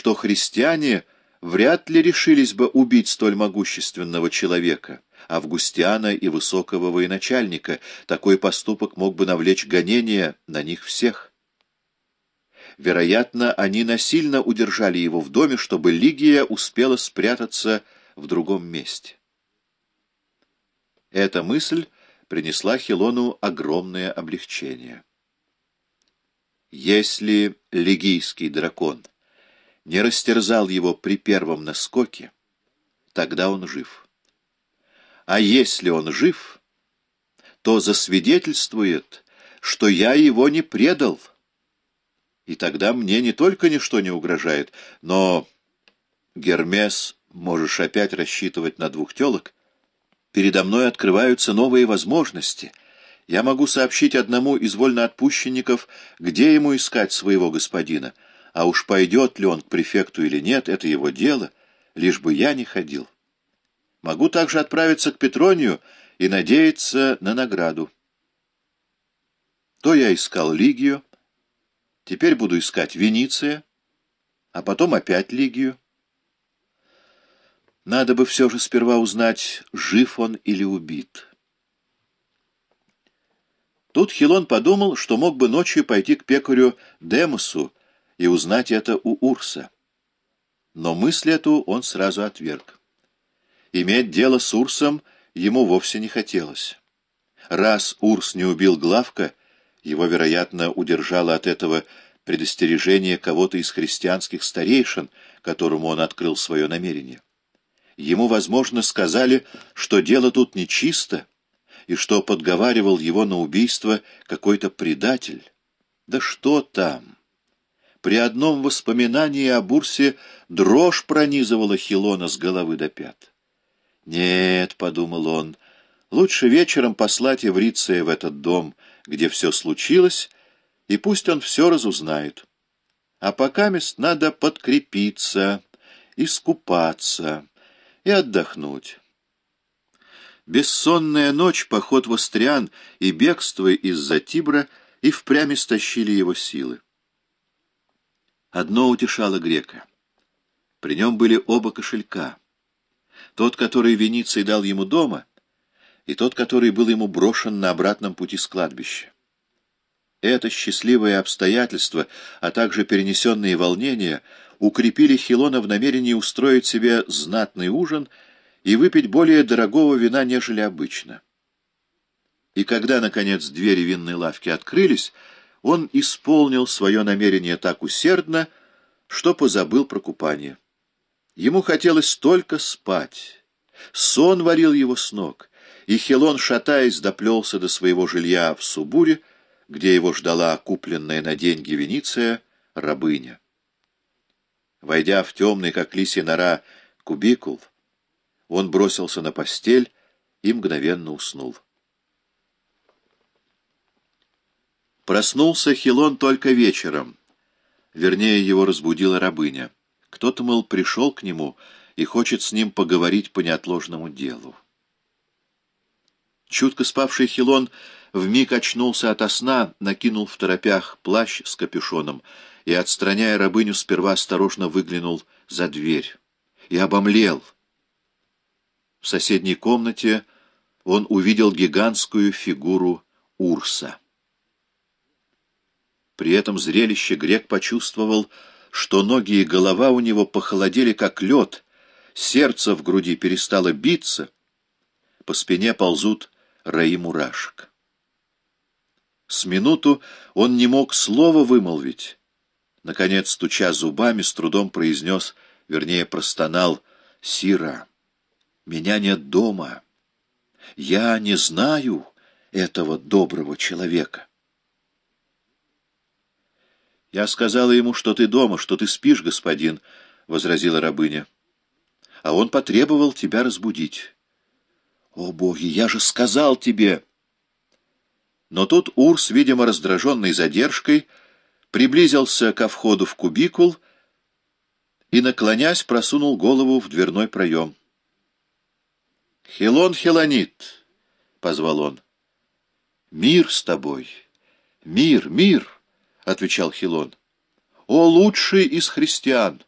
что христиане вряд ли решились бы убить столь могущественного человека, Августиана и высокого военачальника. Такой поступок мог бы навлечь гонения на них всех. Вероятно, они насильно удержали его в доме, чтобы Лигия успела спрятаться в другом месте. Эта мысль принесла Хилону огромное облегчение. Если лигийский дракон не растерзал его при первом наскоке, тогда он жив. А если он жив, то засвидетельствует, что я его не предал. И тогда мне не только ничто не угрожает, но, Гермес, можешь опять рассчитывать на двух телок, передо мной открываются новые возможности. Я могу сообщить одному из вольноотпущенников, где ему искать своего господина, а уж пойдет ли он к префекту или нет, это его дело, лишь бы я не ходил. Могу также отправиться к Петронию и надеяться на награду. То я искал Лигию, теперь буду искать Вениция, а потом опять Лигию. Надо бы все же сперва узнать, жив он или убит. Тут Хилон подумал, что мог бы ночью пойти к пекарю Демосу и узнать это у Урса. Но мысль эту он сразу отверг. Иметь дело с Урсом ему вовсе не хотелось. Раз Урс не убил Главка, его, вероятно, удержало от этого предостережение кого-то из христианских старейшин, которому он открыл свое намерение. Ему, возможно, сказали, что дело тут нечисто, и что подговаривал его на убийство какой-то предатель. Да что там? При одном воспоминании о Бурсе дрожь пронизывала Хилона с головы до пят. «Нет», — подумал он, — «лучше вечером послать Евриция в этот дом, где все случилось, и пусть он все разузнает. А пока мест надо подкрепиться, искупаться» и отдохнуть. Бессонная ночь, поход в Остриан и бегство из-за Тибра и впрямь истощили его силы. Одно утешало грека. При нем были оба кошелька. Тот, который Вениций дал ему дома, и тот, который был ему брошен на обратном пути с кладбища. Это счастливое обстоятельство, а также перенесенные волнения укрепили Хилона в намерении устроить себе знатный ужин и выпить более дорогого вина, нежели обычно. И когда, наконец, двери винной лавки открылись, он исполнил свое намерение так усердно, что позабыл про купание. Ему хотелось только спать. Сон валил его с ног, и Хилон, шатаясь, доплелся до своего жилья в Субуре, где его ждала купленная на деньги Вениция рабыня. Войдя в темный, как лисья нора, кубикул, он бросился на постель и мгновенно уснул. Проснулся Хилон только вечером. Вернее, его разбудила рабыня. Кто-то, мол, пришел к нему и хочет с ним поговорить по неотложному делу. Чутко спавший Хилон вмиг очнулся ото сна, накинул в торопях плащ с капюшоном и, отстраняя рабыню, сперва осторожно выглянул за дверь. И обомлел. В соседней комнате он увидел гигантскую фигуру Урса. При этом зрелище грек почувствовал, что ноги и голова у него похолодели, как лед, сердце в груди перестало биться, по спине ползут раи мурашек. С минуту он не мог слова вымолвить. Наконец, стуча зубами, с трудом произнес, вернее, простонал, «Сира, меня нет дома. Я не знаю этого доброго человека». «Я сказала ему, что ты дома, что ты спишь, господин», — возразила рабыня. «А он потребовал тебя разбудить». «О, боги, я же сказал тебе!» Но тут Урс, видимо, раздраженный задержкой, приблизился ко входу в кубикул и, наклонясь, просунул голову в дверной проем. «Хилон Хилонит!» — позвал он. «Мир с тобой! Мир, мир!» — отвечал Хилон. «О, лучший из христиан!»